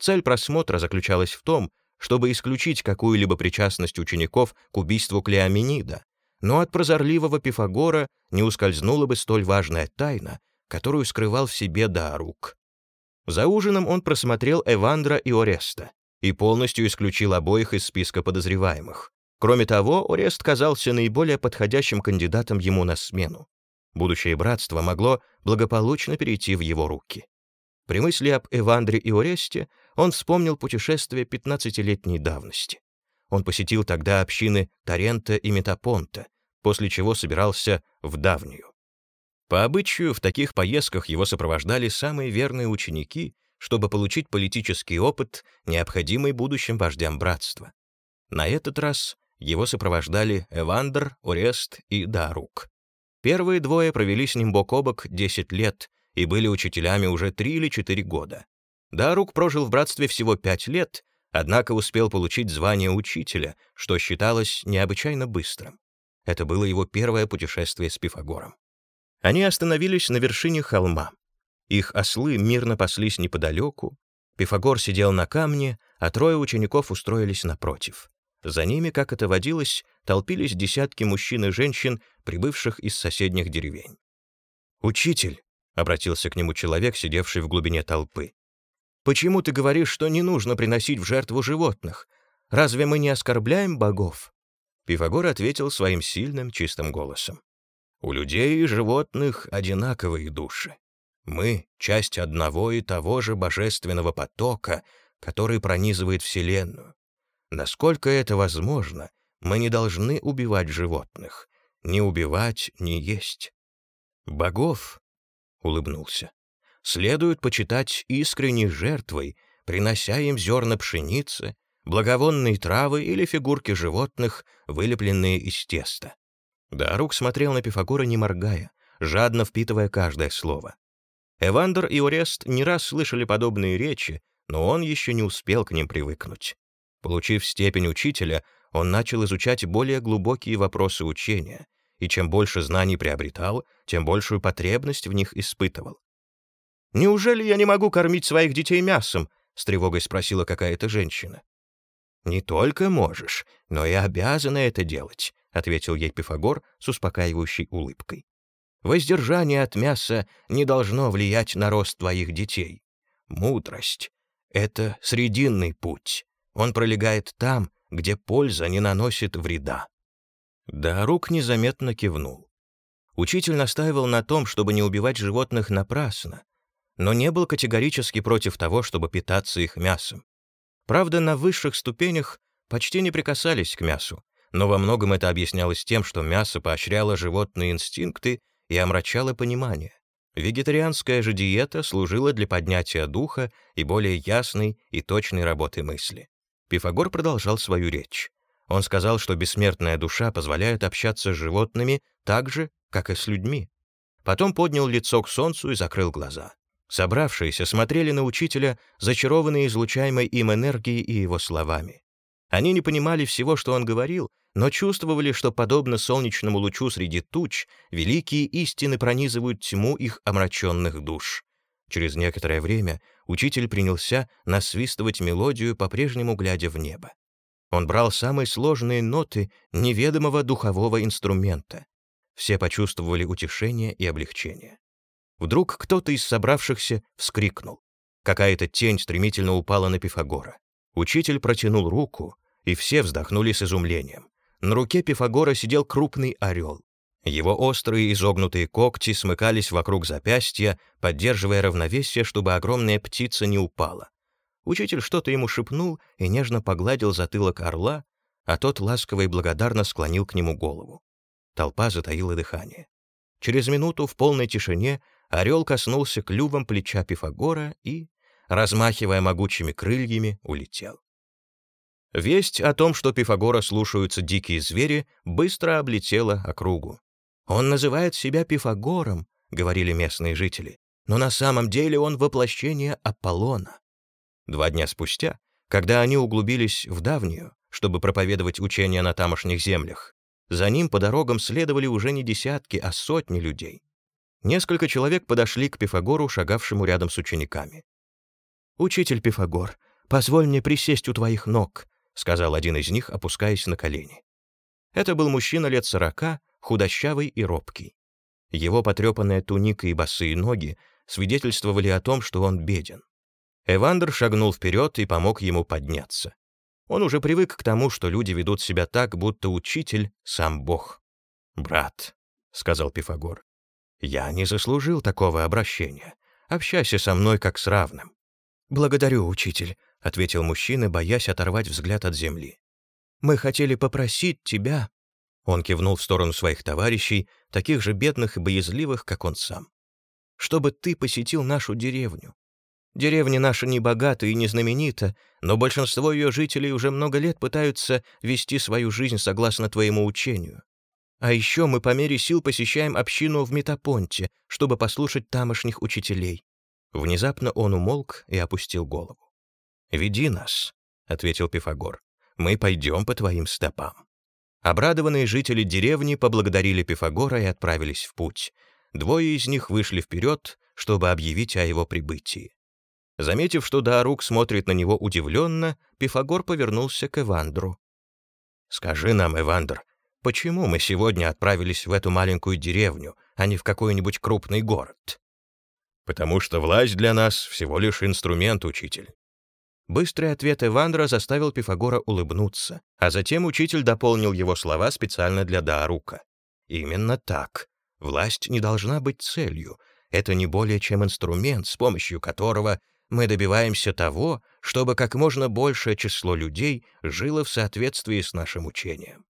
Цель просмотра заключалась в том, чтобы исключить какую-либо причастность учеников к убийству Клеоменида, но от прозорливого Пифагора не ускользнула бы столь важная тайна, которую скрывал в себе Даарук. За ужином он просмотрел Эвандра и Ореста и полностью исключил обоих из списка подозреваемых. Кроме того, Орест казался наиболее подходящим кандидатом ему на смену. Будущее братство могло благополучно перейти в его руки. При мысли об Эвандре и Оресте он вспомнил путешествие 15-летней давности. Он посетил тогда общины Тарента и Метапонта, после чего собирался в давнюю. По обычаю, в таких поездках его сопровождали самые верные ученики, чтобы получить политический опыт, необходимый будущим вождям братства. На этот раз его сопровождали Эвандр, Орест и Дарук. Первые двое провели с ним бок о бок 10 лет и были учителями уже 3 или 4 года. Дарук прожил в братстве всего 5 лет, однако успел получить звание учителя, что считалось необычайно быстрым. Это было его первое путешествие с Пифагором. Они остановились на вершине холма. Их ослы мирно паслись неподалеку. Пифагор сидел на камне, а трое учеников устроились напротив. За ними, как это водилось, толпились десятки мужчин и женщин, прибывших из соседних деревень. «Учитель», — обратился к нему человек, сидевший в глубине толпы, «почему ты говоришь, что не нужно приносить в жертву животных? Разве мы не оскорбляем богов?» Пифагор ответил своим сильным, чистым голосом. «У людей и животных одинаковые души. Мы — часть одного и того же божественного потока, который пронизывает Вселенную. Насколько это возможно, мы не должны убивать животных. Не убивать, не есть. Богов, — улыбнулся, — следует почитать искренней жертвой, принося им зерна пшеницы, благовонные травы или фигурки животных, вылепленные из теста. Дарук смотрел на Пифагора, не моргая, жадно впитывая каждое слово. Эвандер и Орест не раз слышали подобные речи, но он еще не успел к ним привыкнуть. Получив степень учителя, он начал изучать более глубокие вопросы учения, и чем больше знаний приобретал, тем большую потребность в них испытывал. «Неужели я не могу кормить своих детей мясом?» — с тревогой спросила какая-то женщина. «Не только можешь, но и обязана это делать», — ответил ей Пифагор с успокаивающей улыбкой. «Воздержание от мяса не должно влиять на рост твоих детей. Мудрость — это срединный путь. Он пролегает там, где польза не наносит вреда». Да, рук незаметно кивнул. Учитель настаивал на том, чтобы не убивать животных напрасно, но не был категорически против того, чтобы питаться их мясом. Правда, на высших ступенях почти не прикасались к мясу, но во многом это объяснялось тем, что мясо поощряло животные инстинкты и омрачало понимание. Вегетарианская же диета служила для поднятия духа и более ясной и точной работы мысли. Пифагор продолжал свою речь. Он сказал, что бессмертная душа позволяет общаться с животными так же, как и с людьми. Потом поднял лицо к солнцу и закрыл глаза. Собравшиеся смотрели на учителя, зачарованные излучаемой им энергией и его словами. Они не понимали всего, что он говорил, но чувствовали, что, подобно солнечному лучу среди туч, великие истины пронизывают тьму их омраченных душ. Через некоторое время учитель принялся насвистывать мелодию, по-прежнему глядя в небо. Он брал самые сложные ноты неведомого духового инструмента. Все почувствовали утешение и облегчение. Вдруг кто-то из собравшихся вскрикнул. Какая-то тень стремительно упала на Пифагора. Учитель протянул руку, и все вздохнули с изумлением. На руке Пифагора сидел крупный орел. Его острые изогнутые когти смыкались вокруг запястья, поддерживая равновесие, чтобы огромная птица не упала. Учитель что-то ему шепнул и нежно погладил затылок орла, а тот ласково и благодарно склонил к нему голову. Толпа затаила дыхание. Через минуту в полной тишине орел коснулся клювом плеча Пифагора и, размахивая могучими крыльями, улетел. Весть о том, что Пифагора слушаются дикие звери, быстро облетела округу. «Он называет себя Пифагором», — говорили местные жители, «но на самом деле он воплощение Аполлона». Два дня спустя, когда они углубились в давнюю, чтобы проповедовать учения на тамошних землях, за ним по дорогам следовали уже не десятки, а сотни людей. Несколько человек подошли к Пифагору, шагавшему рядом с учениками. «Учитель Пифагор, позволь мне присесть у твоих ног», — сказал один из них, опускаясь на колени. Это был мужчина лет сорока, худощавый и робкий. Его потрепанная туника и босые ноги свидетельствовали о том, что он беден. Эвандер шагнул вперед и помог ему подняться. Он уже привык к тому, что люди ведут себя так, будто учитель — сам Бог. «Брат», — сказал Пифагор, — «я не заслужил такого обращения. Общайся со мной как с равным». «Благодарю, учитель», — ответил мужчина, боясь оторвать взгляд от земли. «Мы хотели попросить тебя...» Он кивнул в сторону своих товарищей, таких же бедных и боязливых, как он сам. «Чтобы ты посетил нашу деревню. Деревня наша не богата и не знаменита, но большинство ее жителей уже много лет пытаются вести свою жизнь согласно твоему учению. А еще мы по мере сил посещаем общину в Метапонте, чтобы послушать тамошних учителей». Внезапно он умолк и опустил голову. «Веди нас», — ответил Пифагор. «Мы пойдем по твоим стопам». Обрадованные жители деревни поблагодарили Пифагора и отправились в путь. Двое из них вышли вперед, чтобы объявить о его прибытии. Заметив, что Даарук смотрит на него удивленно, Пифагор повернулся к Эвандру. «Скажи нам, Эвандр, почему мы сегодня отправились в эту маленькую деревню, а не в какой-нибудь крупный город?» «Потому что власть для нас всего лишь инструмент, учитель. Быстрый ответ Эвандра заставил Пифагора улыбнуться, а затем учитель дополнил его слова специально для Даарука. Именно так. Власть не должна быть целью. Это не более чем инструмент, с помощью которого мы добиваемся того, чтобы как можно большее число людей жило в соответствии с нашим учением.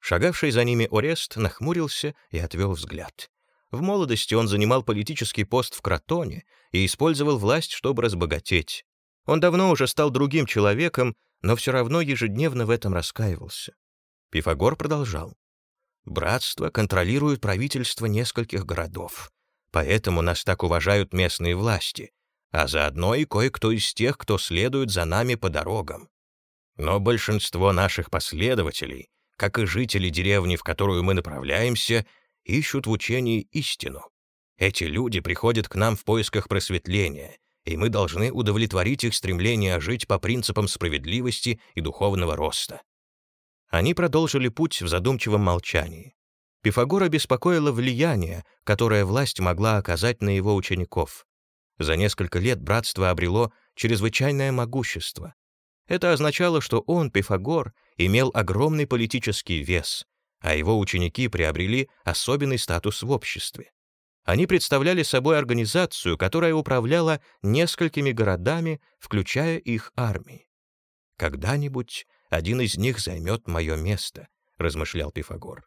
Шагавший за ними Орест нахмурился и отвел взгляд. В молодости он занимал политический пост в Кротоне и использовал власть, чтобы разбогатеть. Он давно уже стал другим человеком, но все равно ежедневно в этом раскаивался. Пифагор продолжал. «Братство контролирует правительство нескольких городов, поэтому нас так уважают местные власти, а заодно и кое-кто из тех, кто следует за нами по дорогам. Но большинство наших последователей, как и жители деревни, в которую мы направляемся, ищут в учении истину. Эти люди приходят к нам в поисках просветления, и мы должны удовлетворить их стремление жить по принципам справедливости и духовного роста. Они продолжили путь в задумчивом молчании. Пифагора беспокоило влияние, которое власть могла оказать на его учеников. За несколько лет братство обрело чрезвычайное могущество. Это означало, что он, Пифагор, имел огромный политический вес, а его ученики приобрели особенный статус в обществе. Они представляли собой организацию, которая управляла несколькими городами, включая их армии. «Когда-нибудь один из них займет мое место», — размышлял Пифагор.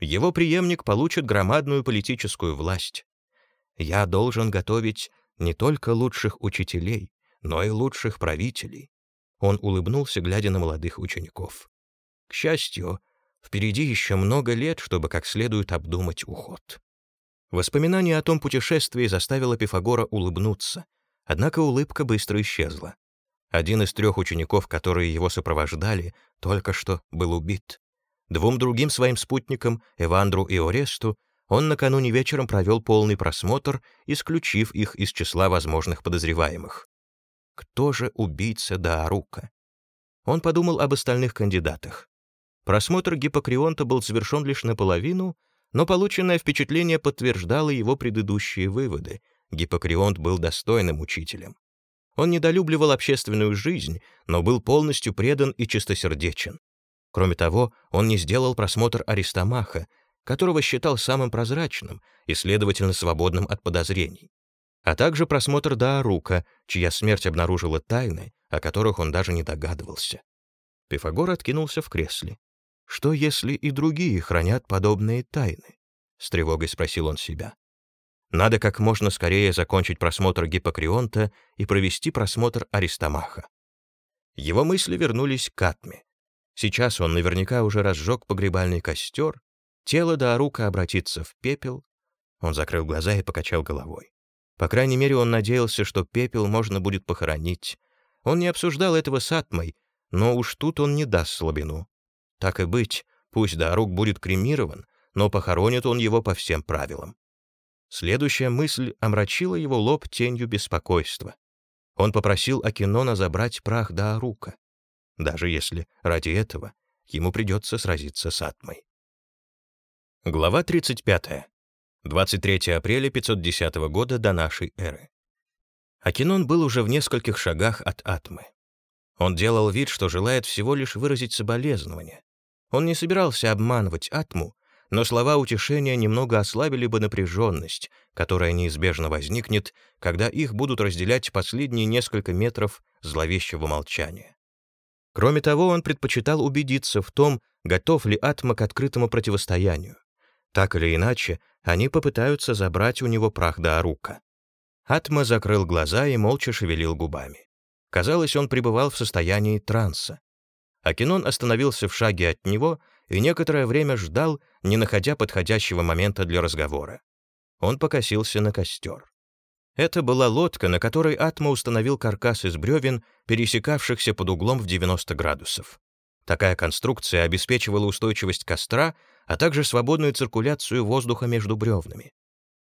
«Его преемник получит громадную политическую власть. Я должен готовить не только лучших учителей, но и лучших правителей». Он улыбнулся, глядя на молодых учеников. «К счастью, впереди еще много лет, чтобы как следует обдумать уход». Воспоминание о том путешествии заставило Пифагора улыбнуться, однако улыбка быстро исчезла. Один из трех учеников, которые его сопровождали, только что был убит. Двум другим своим спутникам, Эвандру и Оресту, он накануне вечером провел полный просмотр, исключив их из числа возможных подозреваемых. Кто же убийца Даарука? Он подумал об остальных кандидатах. Просмотр Гиппокрионта был завершен лишь наполовину, но полученное впечатление подтверждало его предыдущие выводы. Гиппокрионт был достойным учителем. Он недолюбливал общественную жизнь, но был полностью предан и чистосердечен. Кроме того, он не сделал просмотр Аристомаха, которого считал самым прозрачным и, следовательно, свободным от подозрений, а также просмотр Даарука, чья смерть обнаружила тайны, о которых он даже не догадывался. Пифагор откинулся в кресле. Что, если и другие хранят подобные тайны? С тревогой спросил он себя. Надо как можно скорее закончить просмотр Гиппокрионта и провести просмотр Аристомаха. Его мысли вернулись к Атме. Сейчас он наверняка уже разжег погребальный костер, тело Даарука обратится в пепел. Он закрыл глаза и покачал головой. По крайней мере, он надеялся, что пепел можно будет похоронить. Он не обсуждал этого с Атмой, но уж тут он не даст слабину. Так и быть, пусть Дарук будет кремирован, но похоронит он его по всем правилам. Следующая мысль омрачила его лоб тенью беспокойства. Он попросил Акинона забрать прах Даарука, даже если ради этого ему придется сразиться с Атмой. Глава 35. 23 апреля 510 года до нашей эры. Акинон был уже в нескольких шагах от Атмы. Он делал вид, что желает всего лишь выразить соболезнование, он не собирался обманывать Атму, но слова утешения немного ослабили бы напряженность, которая неизбежно возникнет, когда их будут разделять последние несколько метров зловещего молчания. Кроме того, он предпочитал убедиться в том, готов ли Атма к открытому противостоянию. Так или иначе, они попытаются забрать у него прах до Арука. Атма закрыл глаза и молча шевелил губами. Казалось, он пребывал в состоянии транса. Акинон остановился в шаге от него и некоторое время ждал, не находя подходящего момента для разговора. Он покосился на костер. Это была лодка, на которой Атма установил каркас из бревен, пересекавшихся под углом в 90 градусов. Такая конструкция обеспечивала устойчивость костра, а также свободную циркуляцию воздуха между бревнами.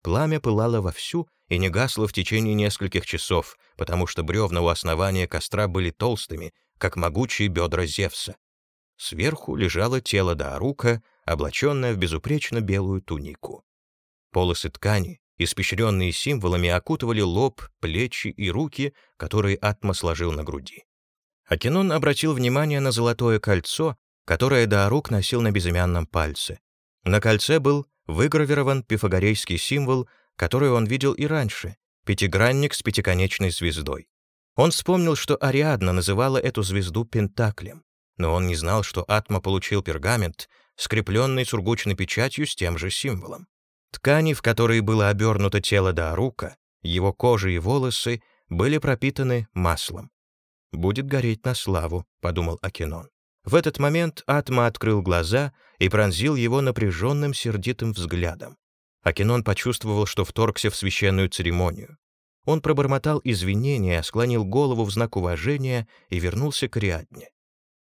Пламя пылало вовсю и не гасло в течение нескольких часов, потому что бревна у основания костра были толстыми, как могучие бедра Зевса. Сверху лежало тело Даарука, облаченное в безупречно белую тунику. Полосы ткани, испещренные символами, окутывали лоб, плечи и руки, которые Атма сложил на груди. Акинон обратил внимание на золотое кольцо, которое Даарук носил на безымянном пальце. На кольце был выгравирован пифагорейский символ, который он видел и раньше — пятигранник с пятиконечной звездой. Он вспомнил, что Ариадна называла эту звезду Пентаклем, но он не знал, что Атма получил пергамент, скрепленный сургучной печатью с тем же символом. Ткани, в которые было обернуто тело Даарука, его кожа и волосы были пропитаны маслом. «Будет гореть на славу», — подумал Акинон. В этот момент Атма открыл глаза и пронзил его напряженным сердитым взглядом. Акинон почувствовал, что вторгся в священную церемонию. Он пробормотал извинения, склонил голову в знак уважения и вернулся к Риадне.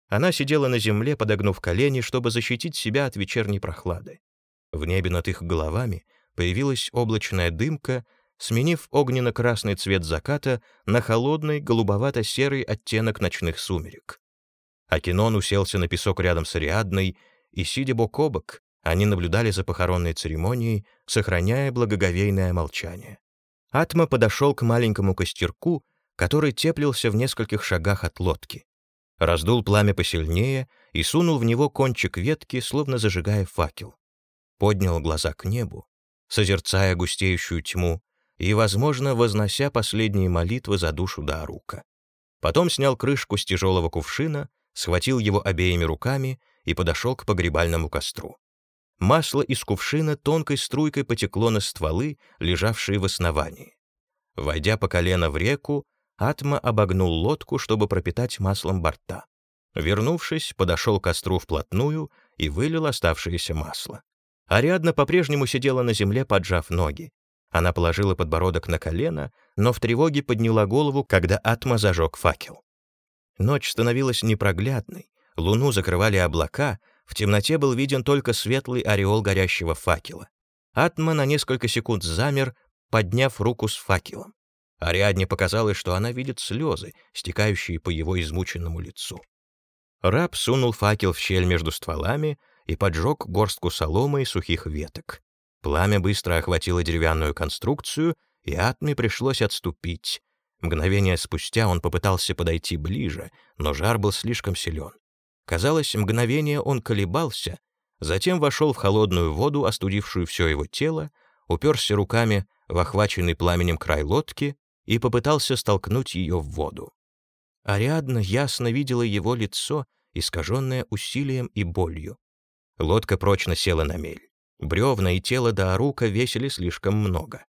Она сидела на земле, подогнув колени, чтобы защитить себя от вечерней прохлады. В небе над их головами появилась облачная дымка, сменив огненно-красный цвет заката на холодный голубовато-серый оттенок ночных сумерек. Акинон уселся на песок рядом с Ариадной, и, сидя бок о бок, они наблюдали за похоронной церемонией, сохраняя благоговейное молчание. Атма подошел к маленькому костерку, который теплился в нескольких шагах от лодки. Раздул пламя посильнее и сунул в него кончик ветки, словно зажигая факел. Поднял глаза к небу, созерцая густеющую тьму и, возможно, вознося последние молитвы за душу Даарука. Потом снял крышку с тяжелого кувшина, схватил его обеими руками и подошел к погребальному костру. Масло из кувшина тонкой струйкой потекло на стволы, лежавшие в основании. Войдя по колено в реку, Атма обогнул лодку, чтобы пропитать маслом борта. Вернувшись, подошел к костру вплотную и вылил оставшееся масло. Ариадна по-прежнему сидела на земле, поджав ноги. Она положила подбородок на колено, но в тревоге подняла голову, когда Атма зажег факел. Ночь становилась непроглядной, луну закрывали облака, в темноте был виден только светлый ореол горящего факела. Атма на несколько секунд замер, подняв руку с факелом. Ариадне показалось, что она видит слезы, стекающие по его измученному лицу. Раб сунул факел в щель между стволами и поджег горстку соломы и сухих веток. Пламя быстро охватило деревянную конструкцию, и Атме пришлось отступить. Мгновение спустя он попытался подойти ближе, но жар был слишком силен. Казалось, мгновение он колебался, затем вошел в холодную воду, остудившую все его тело, уперся руками в охваченный пламенем край лодки и попытался столкнуть ее в воду. Ариадна ясно видела его лицо, искаженное усилием и болью. Лодка прочно села на мель. Бревна и тело Даарука весили слишком много.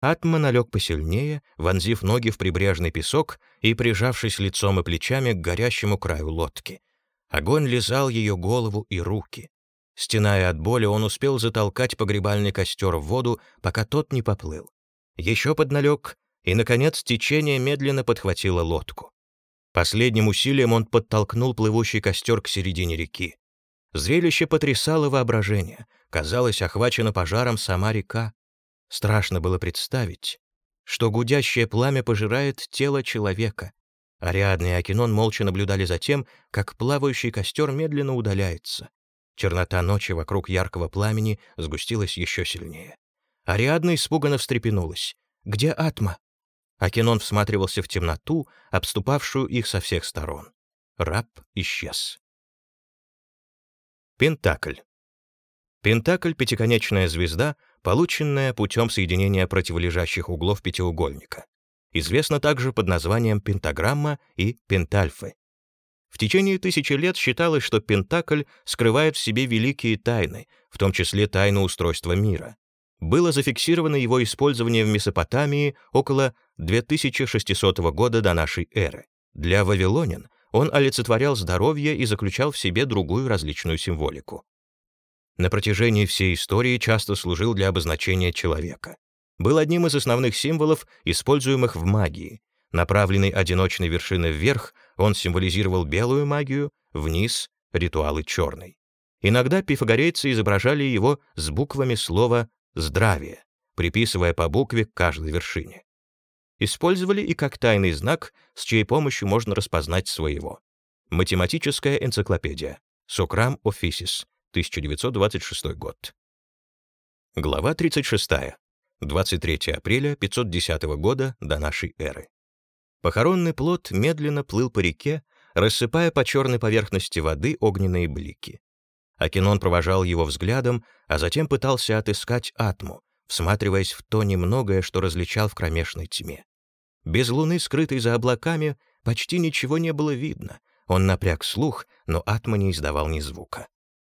Атма налег посильнее, вонзив ноги в прибрежный песок и прижавшись лицом и плечами к горящему краю лодки. Огонь лизал ее голову и руки. Стеная от боли, он успел затолкать погребальный костер в воду, пока тот не поплыл. Еще подналег и, наконец, течение медленно подхватило лодку. Последним усилием он подтолкнул плывущий костер к середине реки. Зрелище потрясало воображение. Казалось, охвачена пожаром сама река. Страшно было представить, что гудящее пламя пожирает тело человека. Ариадна и Акинон молча наблюдали за тем, как плавающий костер медленно удаляется. Чернота ночи вокруг яркого пламени сгустилась еще сильнее. Ариадна испуганно встрепенулась. «Где Атма?» Акинон всматривался в темноту, обступавшую их со всех сторон. Раб исчез. Пентакль. Пентакль — пятиконечная звезда, полученная путем соединения противолежащих углов пятиугольника. Известна также под названием пентаграмма и пентальфы. В течение тысячи лет считалось, что пентакль скрывает в себе великие тайны, в том числе тайну устройства мира было зафиксировано его использование в Месопотамии около 2600 года до нашей эры. Для вавилонян он олицетворял здоровье и заключал в себе другую различную символику. На протяжении всей истории часто служил для обозначения человека. Был одним из основных символов, используемых в магии. Направленный одиночной вершины вверх, он символизировал белую магию, вниз — ритуалы черной. Иногда пифагорейцы изображали его с буквами слова «здравие», приписывая по букве каждой вершине. Использовали и как тайный знак, с чьей помощью можно распознать своего. Математическая энциклопедия. Сокрам Офисис, 1926 год. Глава 36. 23 апреля 510 года до нашей эры. Похоронный плод медленно плыл по реке, рассыпая по черной поверхности воды огненные блики. Акинон провожал его взглядом, а затем пытался отыскать Атму, всматриваясь в то немногое, что различал в кромешной тьме. Без луны, скрытой за облаками, почти ничего не было видно. Он напряг слух, но Атма не издавал ни звука.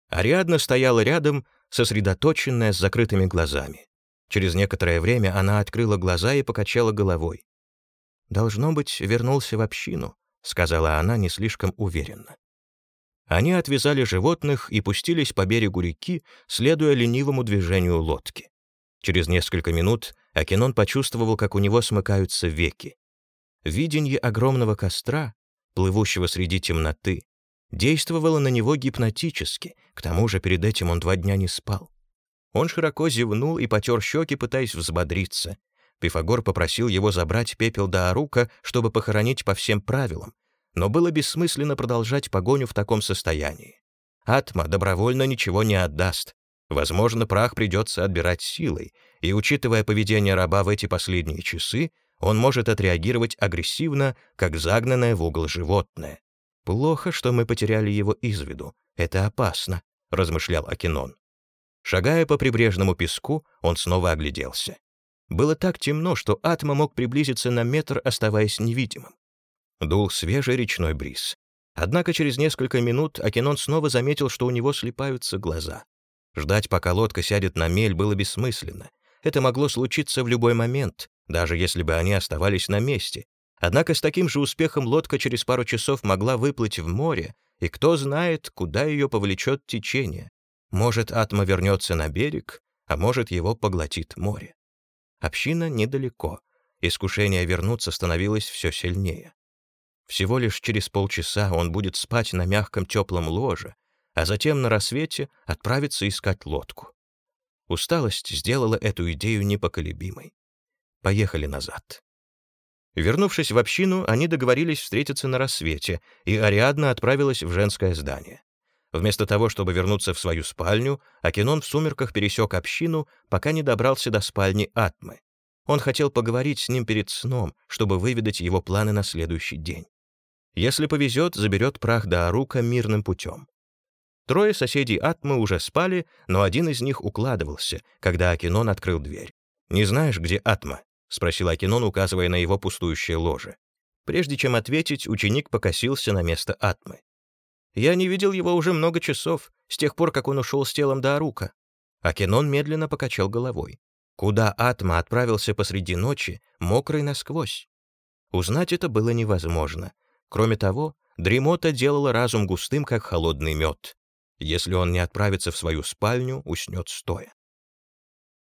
Ариадна стояла рядом, сосредоточенная с закрытыми глазами. Через некоторое время она открыла глаза и покачала головой. «Должно быть, вернулся в общину», — сказала она не слишком уверенно. Они отвязали животных и пустились по берегу реки, следуя ленивому движению лодки. Через несколько минут Акинон почувствовал, как у него смыкаются веки. Виденье огромного костра, плывущего среди темноты, действовало на него гипнотически, к тому же перед этим он два дня не спал. Он широко зевнул и потер щеки, пытаясь взбодриться. Пифагор попросил его забрать пепел до Арука, чтобы похоронить по всем правилам, но было бессмысленно продолжать погоню в таком состоянии. Атма добровольно ничего не отдаст. Возможно, прах придется отбирать силой, и, учитывая поведение раба в эти последние часы, он может отреагировать агрессивно, как загнанное в угол животное. «Плохо, что мы потеряли его из виду. Это опасно», — размышлял Акинон. Шагая по прибрежному песку, он снова огляделся. Было так темно, что Атма мог приблизиться на метр, оставаясь невидимым. Дул свежий речной бриз. Однако через несколько минут Акинон снова заметил, что у него слепаются глаза. Ждать, пока лодка сядет на мель, было бессмысленно. Это могло случиться в любой момент, даже если бы они оставались на месте. Однако с таким же успехом лодка через пару часов могла выплыть в море, и кто знает, куда ее повлечет течение. Может, Атма вернется на берег, а может, его поглотит море. Община недалеко. Искушение вернуться становилось все сильнее. Всего лишь через полчаса он будет спать на мягком теплом ложе, а затем на рассвете отправиться искать лодку. Усталость сделала эту идею непоколебимой. Поехали назад. Вернувшись в общину, они договорились встретиться на рассвете, и Ариадна отправилась в женское здание. Вместо того, чтобы вернуться в свою спальню, Акинон в сумерках пересек общину, пока не добрался до спальни Атмы. Он хотел поговорить с ним перед сном, чтобы выведать его планы на следующий день. Если повезет, заберет прах до Арука мирным путем. Трое соседей Атмы уже спали, но один из них укладывался, когда Акинон открыл дверь. «Не знаешь, где Атма?» — спросил Акинон, указывая на его пустующее ложе. Прежде чем ответить, ученик покосился на место Атмы. Я не видел его уже много часов, с тех пор, как он ушел с телом до Арука. Акинон медленно покачал головой. Куда Атма отправился посреди ночи, мокрый насквозь? Узнать это было невозможно. Кроме того, дремота делала разум густым, как холодный мед. Если он не отправится в свою спальню, уснет стоя.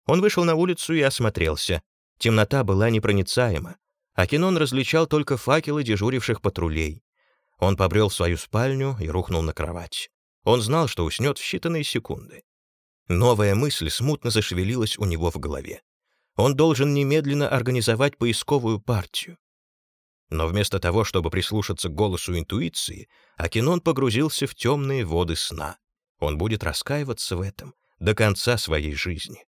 Он вышел на улицу и осмотрелся. Темнота была непроницаема. Акинон различал только факелы дежуривших патрулей. Он побрел в свою спальню и рухнул на кровать. Он знал, что уснет в считанные секунды. Новая мысль смутно зашевелилась у него в голове. Он должен немедленно организовать поисковую партию. Но вместо того, чтобы прислушаться к голосу интуиции, Акинон погрузился в темные воды сна. Он будет раскаиваться в этом до конца своей жизни.